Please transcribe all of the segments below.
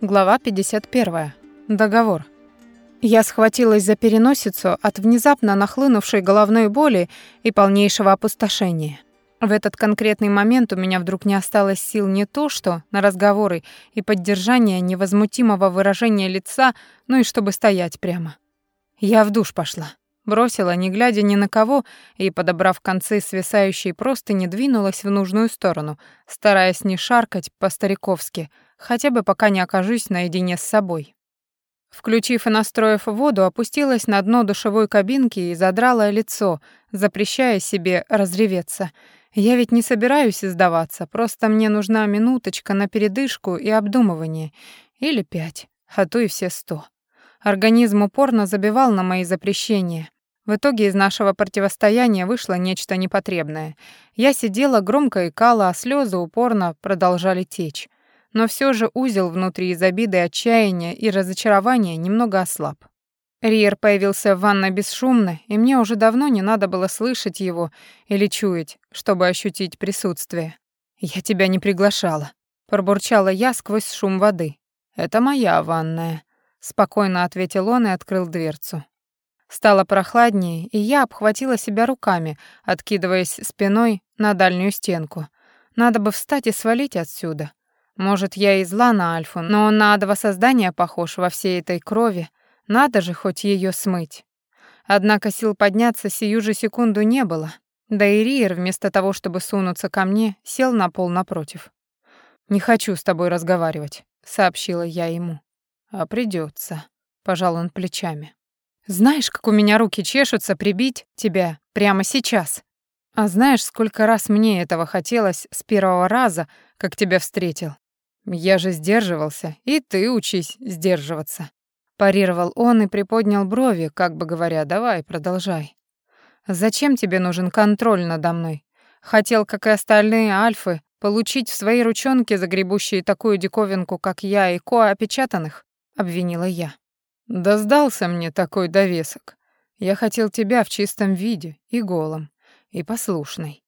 Глава 51. Договор. Я схватилась за переносицу от внезапно нахлынувшей головной боли и полнейшего опустошения. В этот конкретный момент у меня вдруг не осталось сил не то что на разговоры и поддержание невозмутимого выражения лица, но и чтобы стоять прямо. Я в душ пошла. Бросила, не глядя ни на кого, и, подобрав концы свисающей простыни, двинулась в нужную сторону, стараясь не шаркать по-стариковски, хотя бы пока не окажусь наедине с собой. Включив и настроив воду, опустилась на дно душевой кабинки и задрала лицо, запрещая себе разреветься. Я ведь не собираюсь сдаваться, просто мне нужна минуточка на передышку и обдумывание. Или пять, а то и все сто. Организм упорно забивал на мои запрещения. В итоге из нашего противостояния вышло нечто непотребное. Я сидела громко икала, а слезы упорно продолжали течь. Но все же узел внутри из обиды, отчаяния и разочарования немного ослаб. Риер появился в ванной бесшумно, и мне уже давно не надо было слышать его или чуять, чтобы ощутить присутствие. «Я тебя не приглашала», — пробурчала я сквозь шум воды. «Это моя ванная», — спокойно ответил он и открыл дверцу. Стало прохладнее, и я обхватила себя руками, откидываясь спиной на дальнюю стенку. Надо бы встать и свалить отсюда. Может, я и зла на Альфу, но он на адово создание похож во всей этой крови. Надо же хоть ее смыть. Однако сил подняться сию же секунду не было. Да и Риер, вместо того, чтобы сунуться ко мне, сел на пол напротив. «Не хочу с тобой разговаривать», — сообщила я ему. «А придется, пожал он плечами. Знаешь, как у меня руки чешутся прибить тебя прямо сейчас? А знаешь, сколько раз мне этого хотелось с первого раза, как тебя встретил? Я же сдерживался, и ты учись сдерживаться. Парировал он и приподнял брови, как бы говоря, давай, продолжай. Зачем тебе нужен контроль надо мной? Хотел, как и остальные альфы, получить в свои ручонки загребущие такую диковинку, как я, и ко опечатанных? Обвинила я. Да сдался мне такой довесок. Я хотел тебя в чистом виде, и голым, и послушной.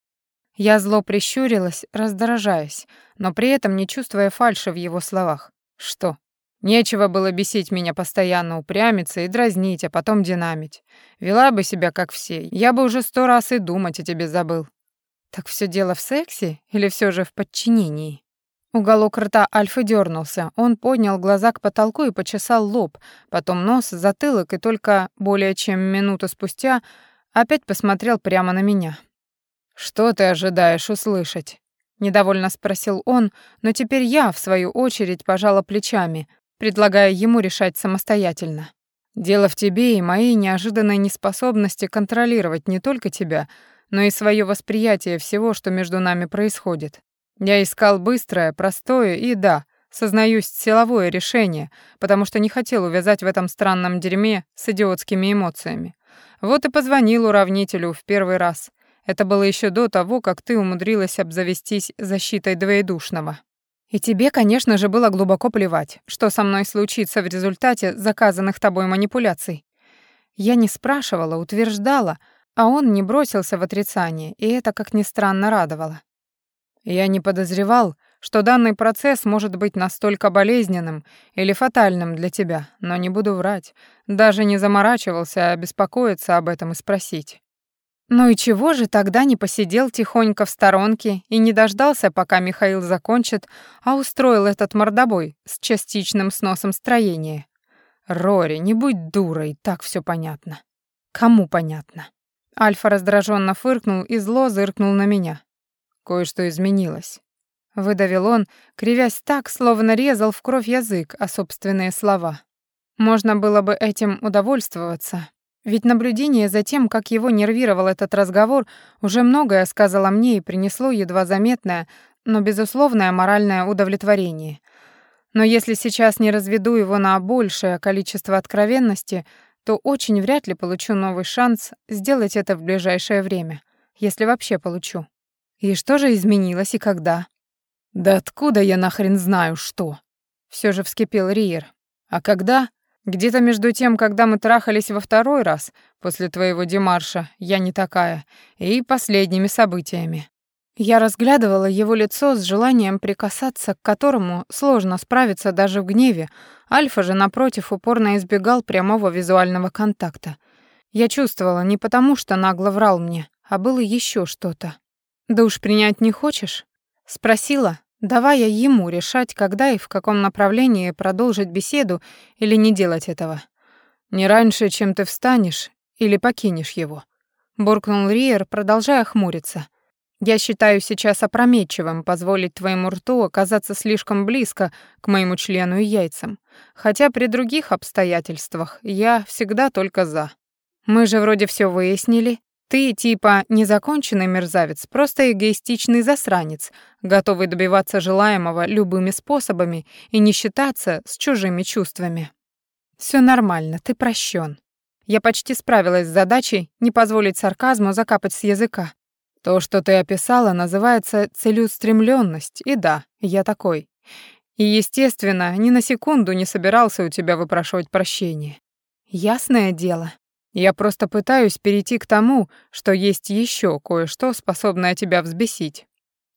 Я зло прищурилась, раздражаясь, но при этом не чувствуя фальши в его словах. Что? Нечего было бесить меня постоянно, упрямиться и дразнить, а потом динамить. Вела бы себя как все, я бы уже сто раз и думать о тебе забыл. Так все дело в сексе или все же в подчинении? Уголок рта Альфы дернулся. Он поднял глаза к потолку и почесал лоб, потом нос, затылок и только более чем минуту спустя опять посмотрел прямо на меня. «Что ты ожидаешь услышать?» — недовольно спросил он, но теперь я, в свою очередь, пожала плечами, предлагая ему решать самостоятельно. «Дело в тебе и моей неожиданной неспособности контролировать не только тебя, но и свое восприятие всего, что между нами происходит. Я искал быстрое, простое и, да, сознаюсь, силовое решение, потому что не хотел увязать в этом странном дерьме с идиотскими эмоциями. Вот и позвонил уравнителю в первый раз. Это было еще до того, как ты умудрилась обзавестись защитой двоедушного. И тебе, конечно же, было глубоко плевать, что со мной случится в результате заказанных тобой манипуляций. Я не спрашивала, утверждала, а он не бросился в отрицание, и это, как ни странно, радовало. Я не подозревал, что данный процесс может быть настолько болезненным или фатальным для тебя, но не буду врать. Даже не заморачивался, а беспокоиться об этом и спросить. Ну и чего же тогда не посидел тихонько в сторонке и не дождался, пока Михаил закончит, а устроил этот мордобой с частичным сносом строения? Рори, не будь дурой, так все понятно. Кому понятно? Альфа раздраженно фыркнул и зло зыркнул на меня. Кое-что изменилось. Выдавил он, кривясь так, словно резал в кровь язык, а собственные слова. Можно было бы этим удовольствоваться, ведь наблюдение за тем, как его нервировал этот разговор, уже многое сказало мне и принесло едва заметное, но безусловное моральное удовлетворение. Но если сейчас не разведу его на большее количество откровенности, то очень вряд ли получу новый шанс сделать это в ближайшее время, если вообще получу. И что же изменилось и когда? Да откуда я нахрен знаю, что? Все же вскипел Риер. А когда? Где-то между тем, когда мы трахались во второй раз, после твоего демарша, я не такая, и последними событиями. Я разглядывала его лицо с желанием прикасаться, к которому сложно справиться даже в гневе. Альфа же, напротив, упорно избегал прямого визуального контакта. Я чувствовала не потому, что нагло врал мне, а было еще что-то. «Душ принять не хочешь?» — спросила, давая ему решать, когда и в каком направлении продолжить беседу или не делать этого. «Не раньше, чем ты встанешь или покинешь его», — буркнул Риер, продолжая хмуриться. «Я считаю сейчас опрометчивым позволить твоему рту оказаться слишком близко к моему члену и яйцам, хотя при других обстоятельствах я всегда только за. Мы же вроде все выяснили, ты типа незаконченный мерзавец, просто эгоистичный засранец, готовый добиваться желаемого любыми способами и не считаться с чужими чувствами. Все нормально, ты прощен. Я почти справилась с задачей не позволить сарказму закапать с языка. То, что ты описала, называется целеустремленность, и да, я такой. И, естественно, ни на секунду не собирался у тебя выпрашивать прощения. Ясное дело. Я просто пытаюсь перейти к тому, что есть еще кое-что, способное тебя взбесить.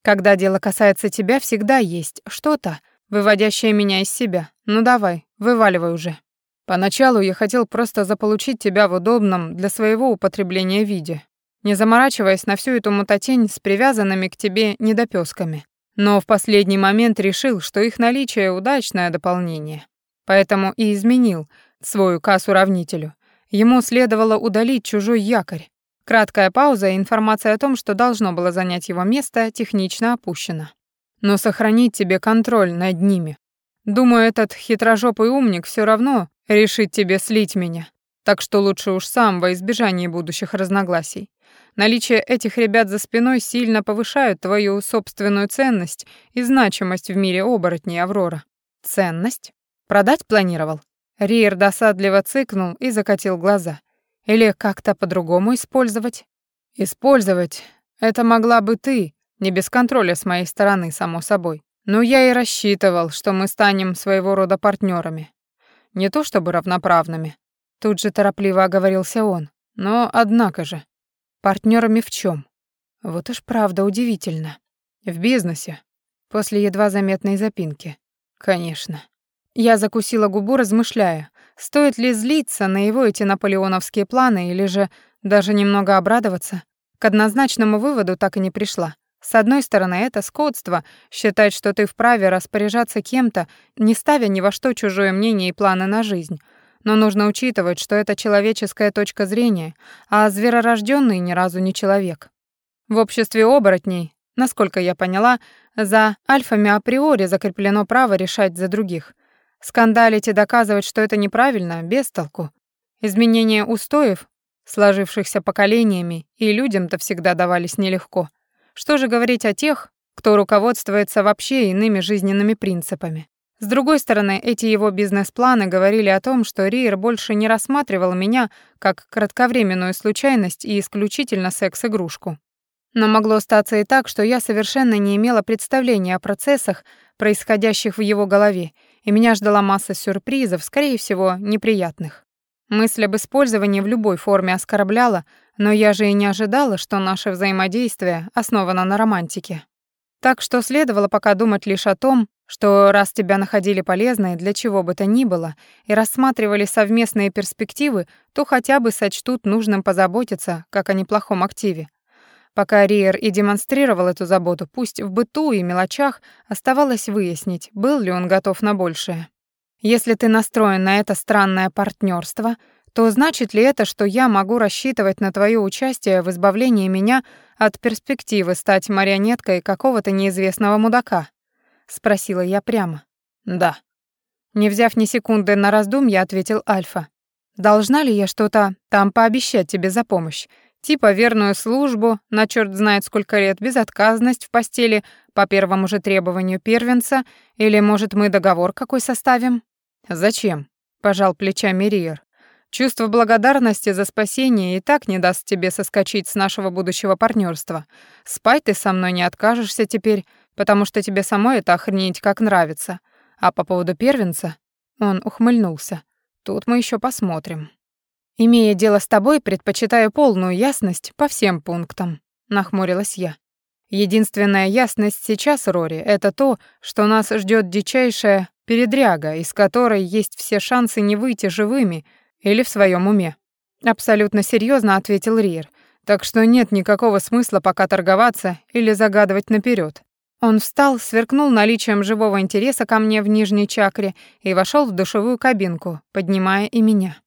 Когда дело касается тебя, всегда есть что-то, выводящее меня из себя. Ну давай, вываливай уже. Поначалу я хотел просто заполучить тебя в удобном для своего употребления виде, не заморачиваясь на всю эту мутатень с привязанными к тебе недопёсками. Но в последний момент решил, что их наличие — удачное дополнение. Поэтому и изменил свой указ уравнителю, Ему следовало удалить чужой якорь. Краткая пауза и информация о том, что должно было занять его место, технично опущена. Но сохранить тебе контроль над ними. Думаю, этот хитрожопый умник все равно решит тебе слить меня. Так что лучше уж сам во избежание будущих разногласий. Наличие этих ребят за спиной сильно повышает твою собственную ценность и значимость в мире оборотней, Аврора. Ценность? Продать планировал? Риер досадливо цыкнул и закатил глаза. Или как-то по-другому использовать? Использовать — это могла бы ты, не без контроля с моей стороны, само собой. Но я и рассчитывал, что мы станем своего рода партнерами. Не то чтобы равноправными. Тут же торопливо оговорился он. Но однако же. Партнерами в чем? Вот уж правда удивительно. В бизнесе. После едва заметной запинки. Конечно. Я закусила губу, размышляя, стоит ли злиться на его эти наполеоновские планы или же даже немного обрадоваться. К однозначному выводу так и не пришла. С одной стороны, это скотство, считать, что ты вправе распоряжаться кем-то, не ставя ни во что чужое мнение и планы на жизнь. Но нужно учитывать, что это человеческая точка зрения, а зверорождённый ни разу не человек. В обществе оборотней, насколько я поняла, за альфами априори закреплено право решать за других — Скандалить и доказывать, что это неправильно, без толку. Изменения устоев, сложившихся поколениями, и людям-то всегда давались нелегко. Что же говорить о тех, кто руководствуется вообще иными жизненными принципами? С другой стороны, эти его бизнес-планы говорили о том, что Риер больше не рассматривал меня как кратковременную случайность и исключительно секс-игрушку. Но могло статься и так, что я совершенно не имела представления о процессах, происходящих в его голове, и меня ждала масса сюрпризов, скорее всего, неприятных. Мысль об использовании в любой форме оскорбляла, но я же и не ожидала, что наше взаимодействие основано на романтике. Так что следовало пока думать лишь о том, что раз тебя находили полезной для чего бы то ни было и рассматривали совместные перспективы, то хотя бы сочтут нужным позаботиться, как о неплохом активе. Пока Риер и демонстрировал эту заботу, пусть в быту и мелочах, оставалось выяснить, был ли он готов на большее. Если ты настроен на это странное партнерство, то значит ли это, что я могу рассчитывать на твое участие в избавлении меня от перспективы стать марионеткой какого-то неизвестного мудака? спросила я прямо. Да. Не взяв ни секунды на раздумье, ответил Альфа. Должна ли я что-то там пообещать тебе за помощь? Типа верную службу, на черт знает сколько лет, безотказность в постели по первому же требованию первенца, или, может, мы договор какой составим? Зачем? Пожал плечами Риер. Чувство благодарности за спасение и так не даст тебе соскочить с нашего будущего партнерства. Спать ты со мной не откажешься теперь, потому что тебе самой это охренеть как нравится. А по поводу первенца, он ухмыльнулся. Тут мы еще посмотрим. Имея дело с тобой, предпочитаю полную ясность по всем пунктам, нахмурилась я. Единственная ясность сейчас, Рори, это то, что нас ждет дичайшая передряга, из которой есть все шансы не выйти живыми или в своем уме. Абсолютно серьезно ответил Рир. Так что нет никакого смысла пока торговаться или загадывать наперед. Он встал, сверкнул наличием живого интереса ко мне в нижней чакре и вошел в душевую кабинку, поднимая и меня.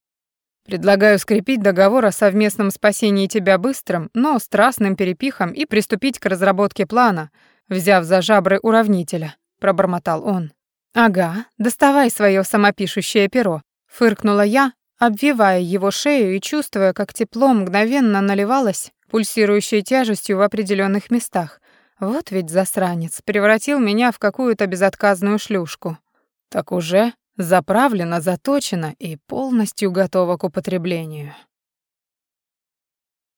Предлагаю скрепить договор о совместном спасении тебя быстрым, но страстным перепихом и приступить к разработке плана, взяв за жабры уравнителя, пробормотал он. Ага, доставай свое самопишущее перо, фыркнула я, обвивая его шею и чувствуя, как тепло мгновенно наливалось пульсирующей тяжестью в определенных местах. Вот ведь засранец превратил меня в какую-то безотказную шлюшку. Так уже заправлена, заточена и полностью готова к употреблению.